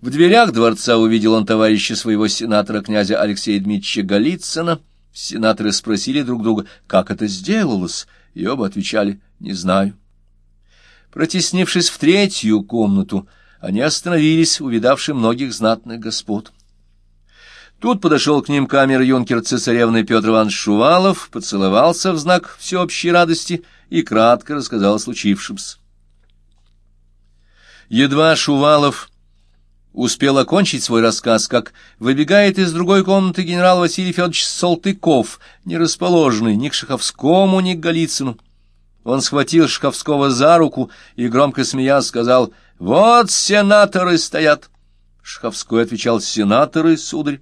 В дверях дворца увидел он товарища своего сенатора, князя Алексея Дмитриевича Голицына. Сенаторы спросили друг друга, как это сделалось, и оба отвечали «не знаю». Протеснившись в третью комнату, они остановились, увидавши многих знатных господ. Тут подошел к ним камер-юнкер цесаревны Петр Иванович Шувалов, поцеловался в знак всеобщей радости и кратко рассказал о случившемся. Едва Шувалов успел окончить свой рассказ, как выбегает из другой комнаты генерал Василий Федорович Салтыков, не расположенный ни к Шаховскому, ни к Голицыну. Он схватил Шаховского за руку и, громко смеясь, сказал «Вот сенаторы стоят!» Шаховской отвечал «Сенаторы, сударь!»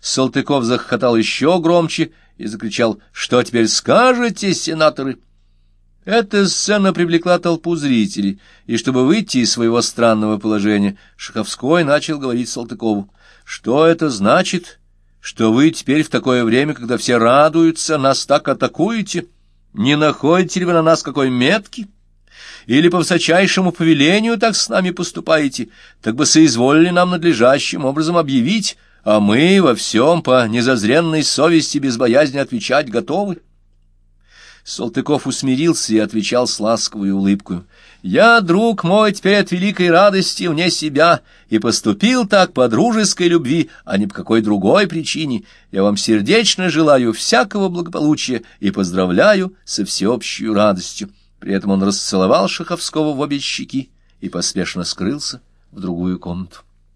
Салтыков захохотал еще громче и закричал «Что теперь скажете, сенаторы?» Эта сцена привлекла толпу зрителей, и чтобы выйти из своего странного положения, Шаховской начал говорить Салтыкову. «Что это значит? Что вы теперь в такое время, когда все радуются, нас так атакуете? Не находите ли вы на нас какой метки? Или по высочайшему повелению так с нами поступаете? Так бы соизволили нам надлежащим образом объявить, а мы во всем по незазренной совести без боязни отвечать готовы». Салтыков усмирился и отвечал с ласковой улыбкой. «Я, друг мой, теперь от великой радости вне себя, и поступил так по дружеской любви, а не по какой другой причине. Я вам сердечно желаю всякого благополучия и поздравляю со всеобщей радостью». При этом он расцеловал Шаховского в обе щеки и поспешно скрылся в другую комнату.